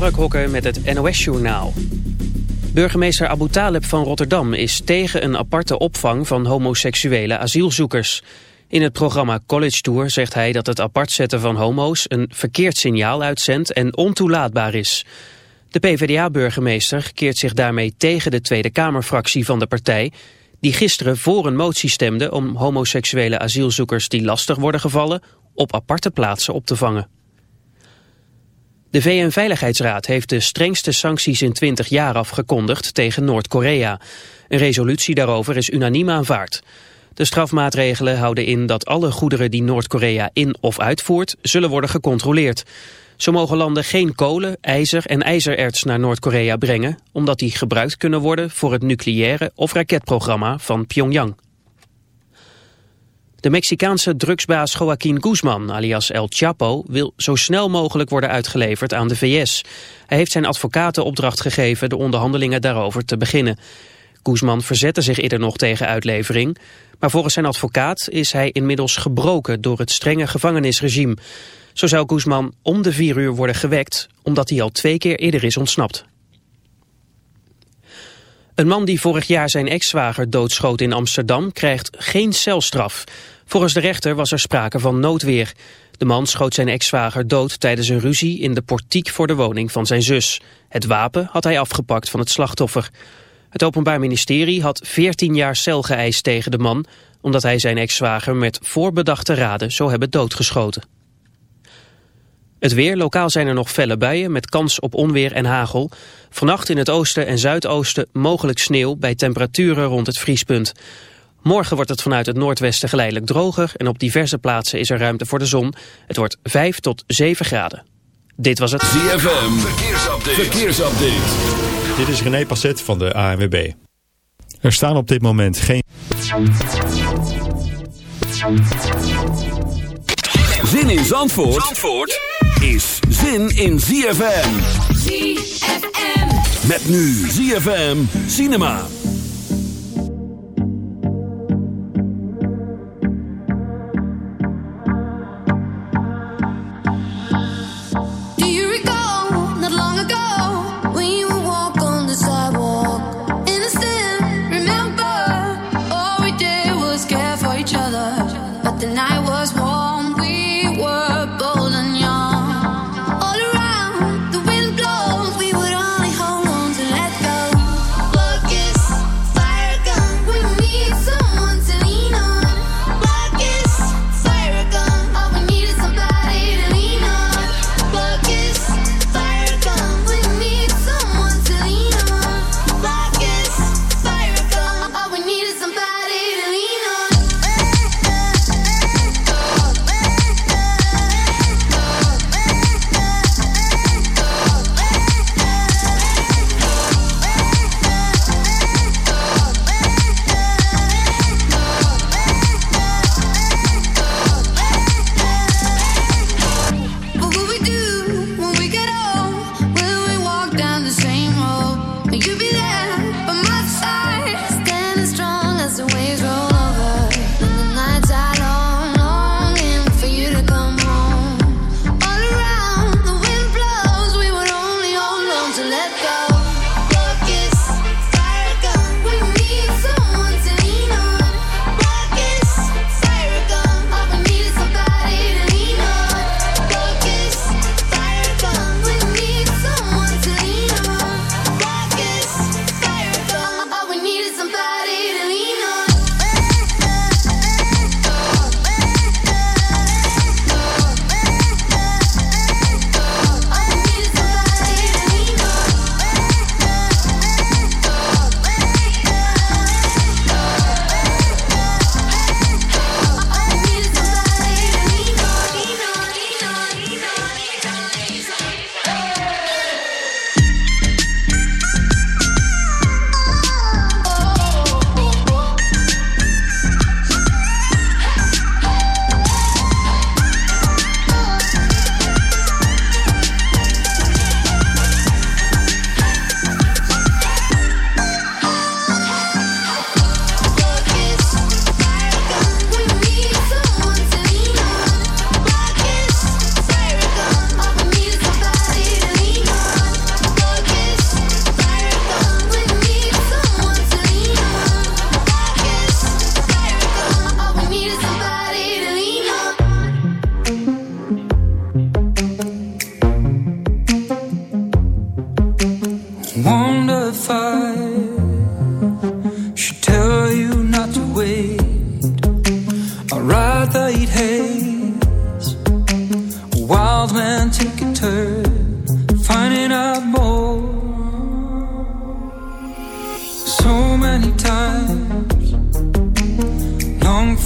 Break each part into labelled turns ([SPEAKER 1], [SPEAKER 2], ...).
[SPEAKER 1] Mark Hokker met het NOS-journaal. Burgemeester Abu Taleb van Rotterdam is tegen een aparte opvang van homoseksuele asielzoekers. In het programma College Tour zegt hij dat het apart zetten van homo's een verkeerd signaal uitzendt en ontoelaatbaar is. De PvdA-burgemeester keert zich daarmee tegen de Tweede Kamerfractie van de partij... die gisteren voor een motie stemde om homoseksuele asielzoekers die lastig worden gevallen... op aparte plaatsen op te vangen. De VN-veiligheidsraad heeft de strengste sancties in 20 jaar afgekondigd tegen Noord-Korea. Een resolutie daarover is unaniem aanvaard. De strafmaatregelen houden in dat alle goederen die Noord-Korea in of uitvoert zullen worden gecontroleerd. Zo mogen landen geen kolen, ijzer en ijzererts naar Noord-Korea brengen, omdat die gebruikt kunnen worden voor het nucleaire of raketprogramma van Pyongyang. De Mexicaanse drugsbaas Joaquín Guzman, alias El Chapo, wil zo snel mogelijk worden uitgeleverd aan de VS. Hij heeft zijn advocaten opdracht gegeven de onderhandelingen daarover te beginnen. Guzman verzette zich eerder nog tegen uitlevering, maar volgens zijn advocaat is hij inmiddels gebroken door het strenge gevangenisregime. Zo zou Guzman om de vier uur worden gewekt, omdat hij al twee keer eerder is ontsnapt. Een man die vorig jaar zijn ex-zwager doodschoot in Amsterdam krijgt geen celstraf. Volgens de rechter was er sprake van noodweer. De man schoot zijn ex-zwager dood tijdens een ruzie in de portiek voor de woning van zijn zus. Het wapen had hij afgepakt van het slachtoffer. Het Openbaar Ministerie had 14 jaar cel geëist tegen de man... omdat hij zijn ex-zwager met voorbedachte raden zou hebben doodgeschoten. Het weer, lokaal zijn er nog felle buien met kans op onweer en hagel. Vannacht in het oosten en zuidoosten mogelijk sneeuw bij temperaturen rond het vriespunt. Morgen wordt het vanuit het noordwesten geleidelijk droger en op diverse plaatsen is er ruimte voor de zon. Het wordt 5 tot 7 graden. Dit was het
[SPEAKER 2] ZFM Verkeersupdate. Verkeersupdate.
[SPEAKER 3] Dit is René Passet van de ANWB. Er staan op dit moment geen...
[SPEAKER 2] Zin in Zandvoort, Zandvoort is zin in ZFM.
[SPEAKER 4] ZFM.
[SPEAKER 2] Met nu ZFM Cinema.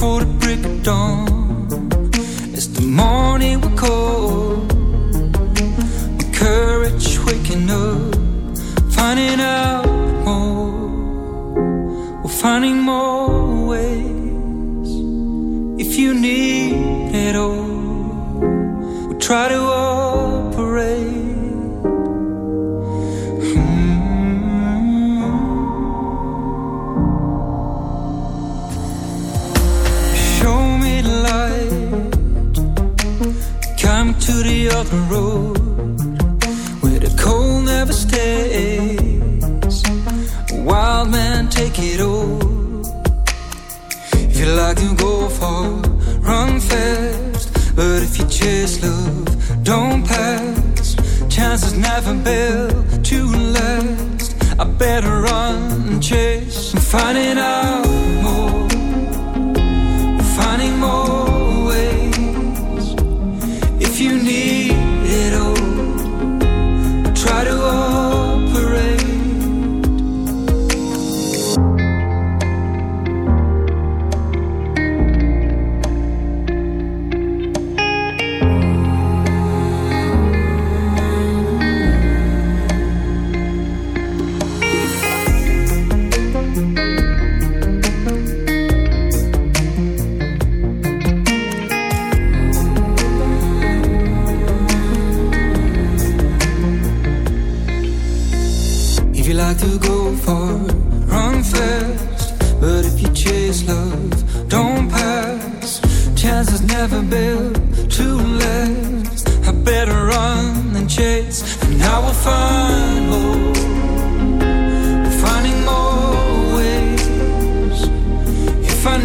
[SPEAKER 4] Before the break of dawn. It's the morning we call cold My courage waking up Finding out more. We're finding more ways If you need it all. We'll try to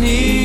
[SPEAKER 4] need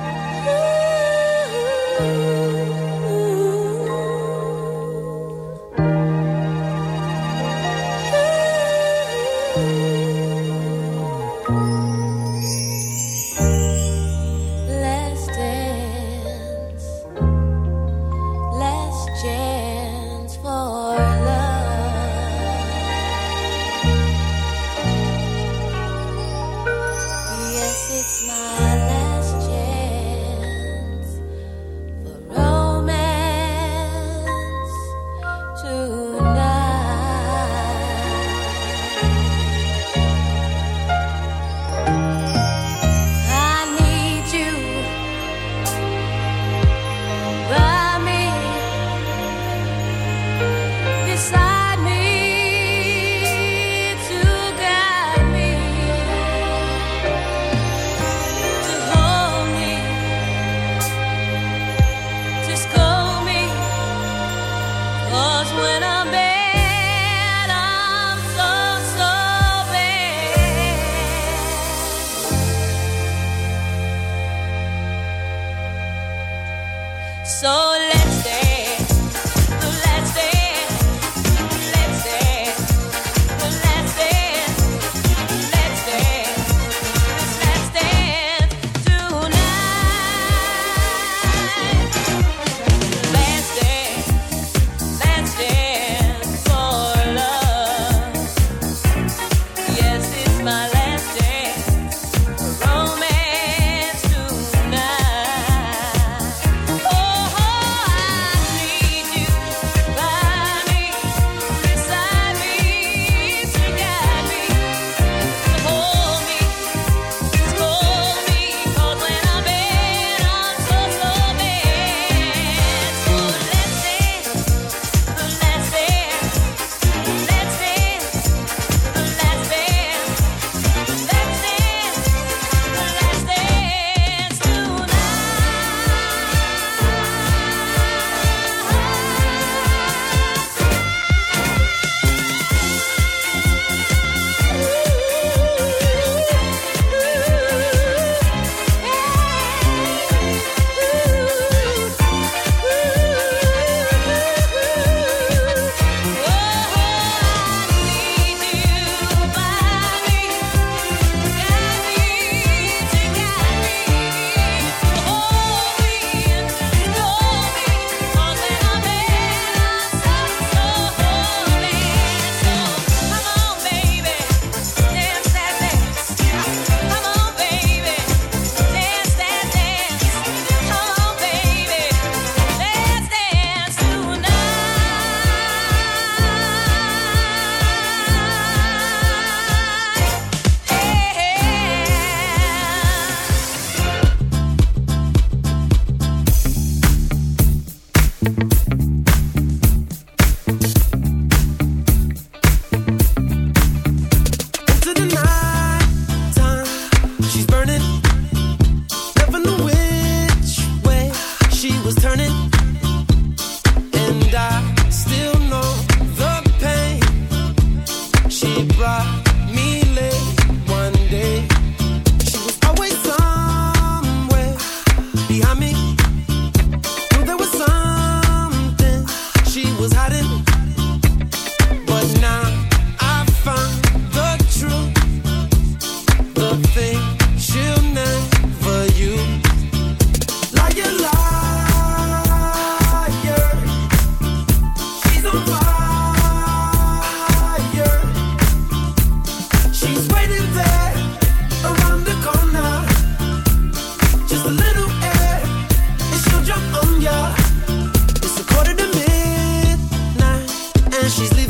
[SPEAKER 5] she's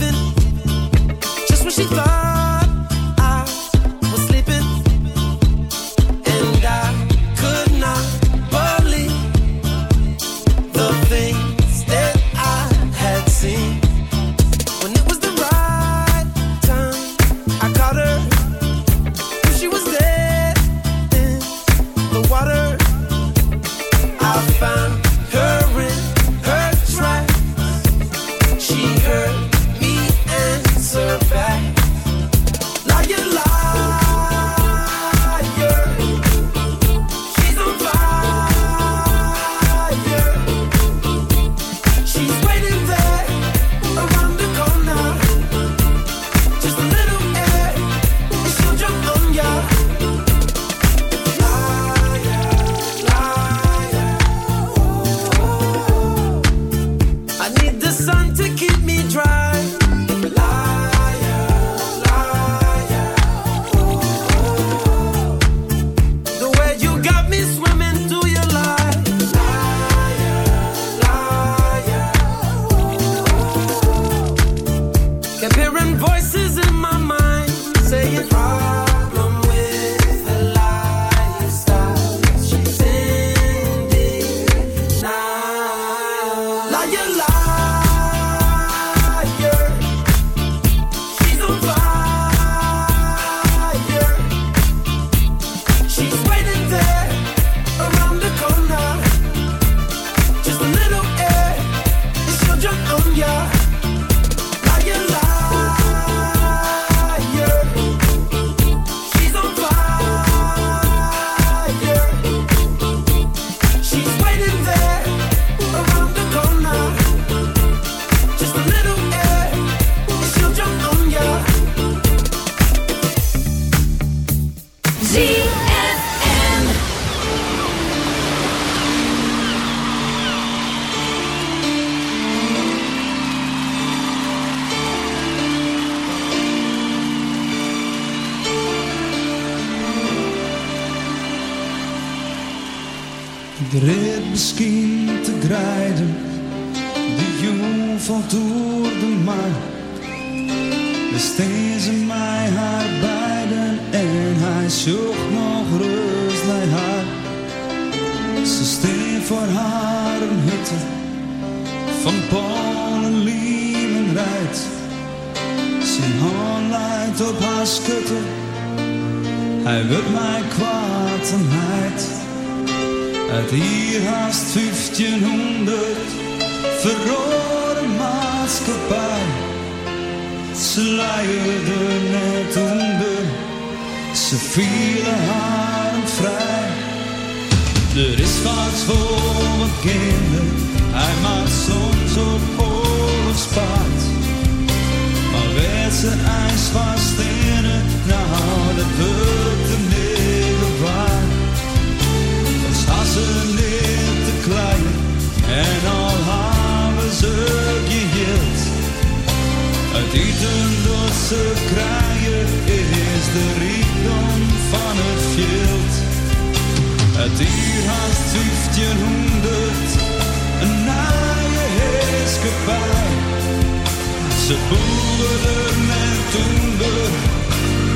[SPEAKER 6] Ze boeren en toender,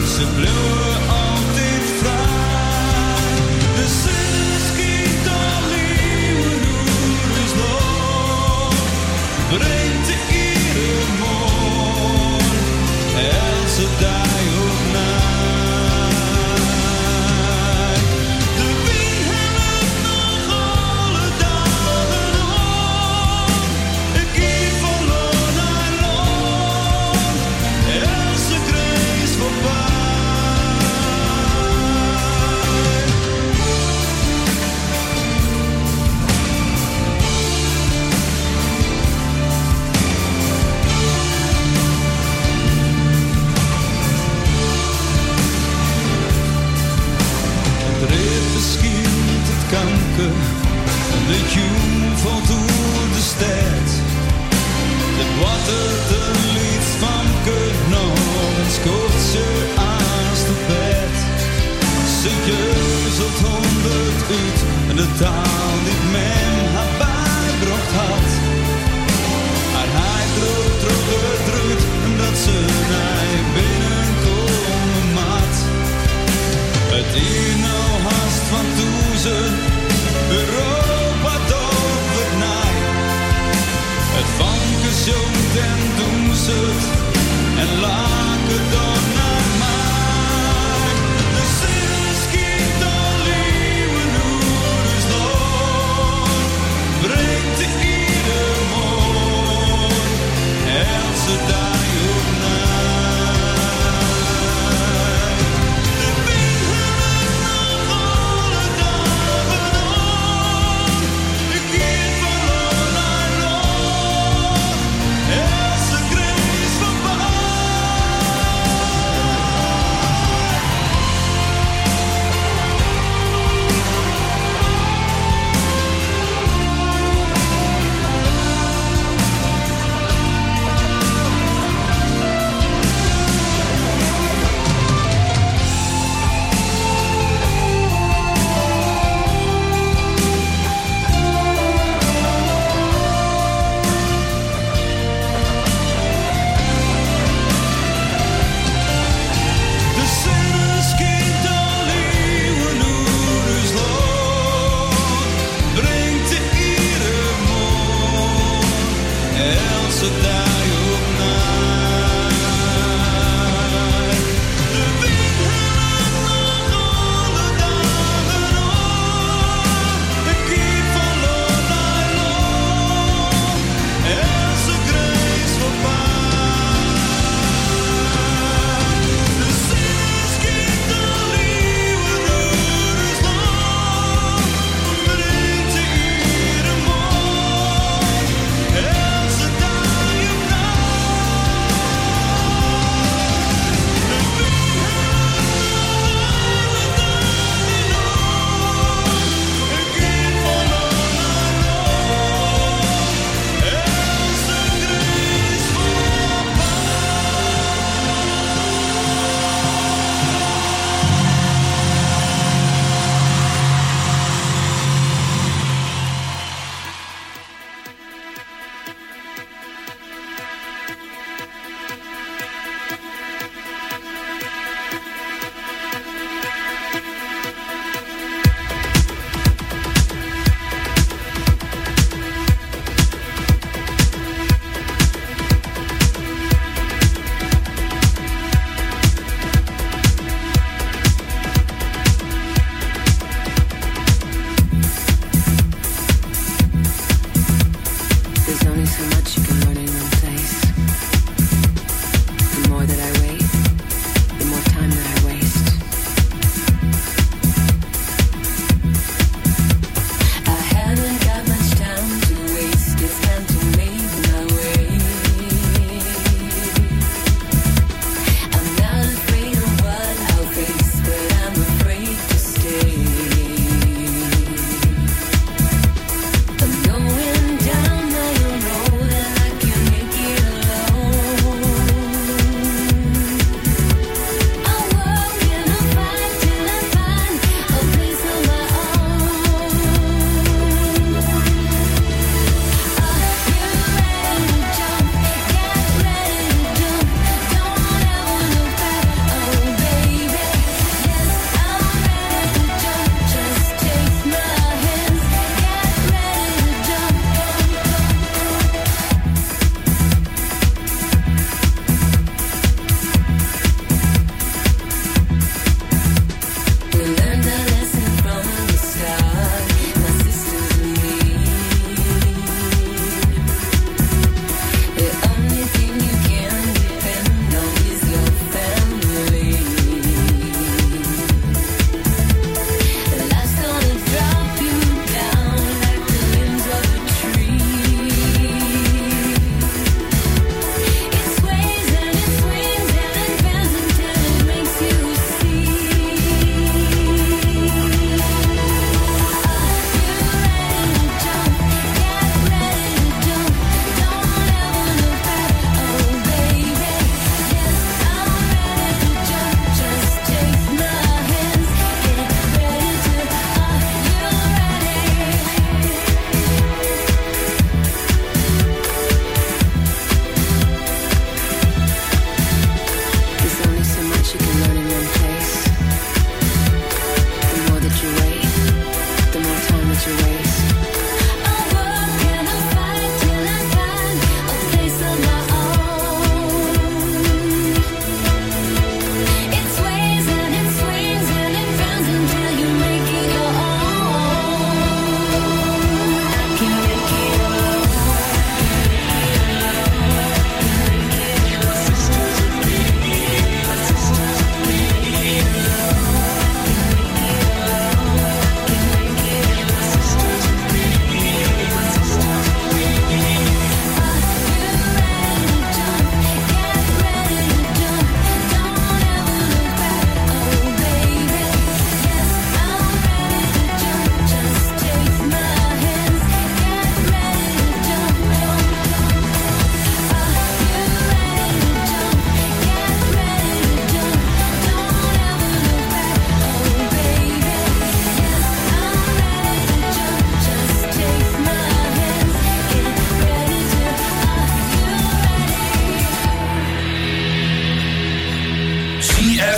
[SPEAKER 6] ze bleven altijd vrij.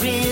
[SPEAKER 7] real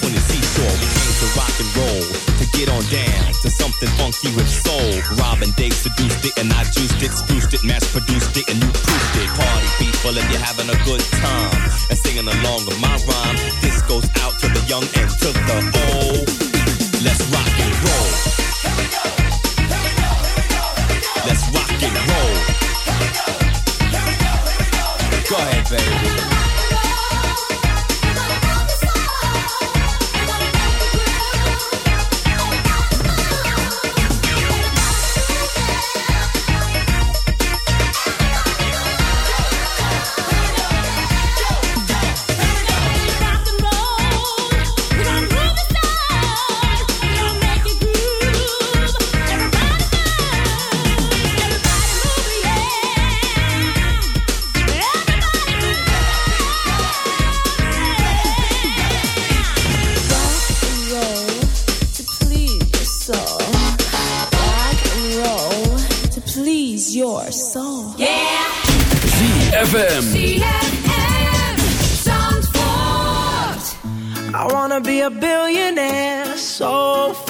[SPEAKER 7] To the seashore. We came to rock and roll, to get on down to something funky with soul. Robin Dave seduced it and I juiced it, spruced it, mass produced it, and you proofed it. Party people if you're having a good time and singing along with my rhyme. This goes out to the young and to the old.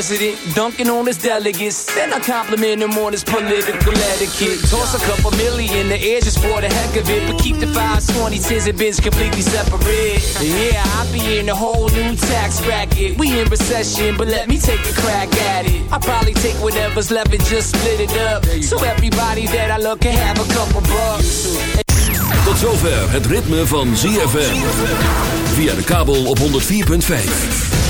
[SPEAKER 8] President, dunking on his delegates. Then I compliment him on his political etiquette. Toss a couple million the air just for the heck of it. But keep the fives, 20, 10s, and bins completely separate. Yeah, I'll be in a whole new tax bracket. We in recession, but let me take a crack at it. I'll probably take whatever's left and just split it up. So everybody that I love can have a couple bucks.
[SPEAKER 2] Tot zover het ritme van ZFM. Via de kabel op 104.5.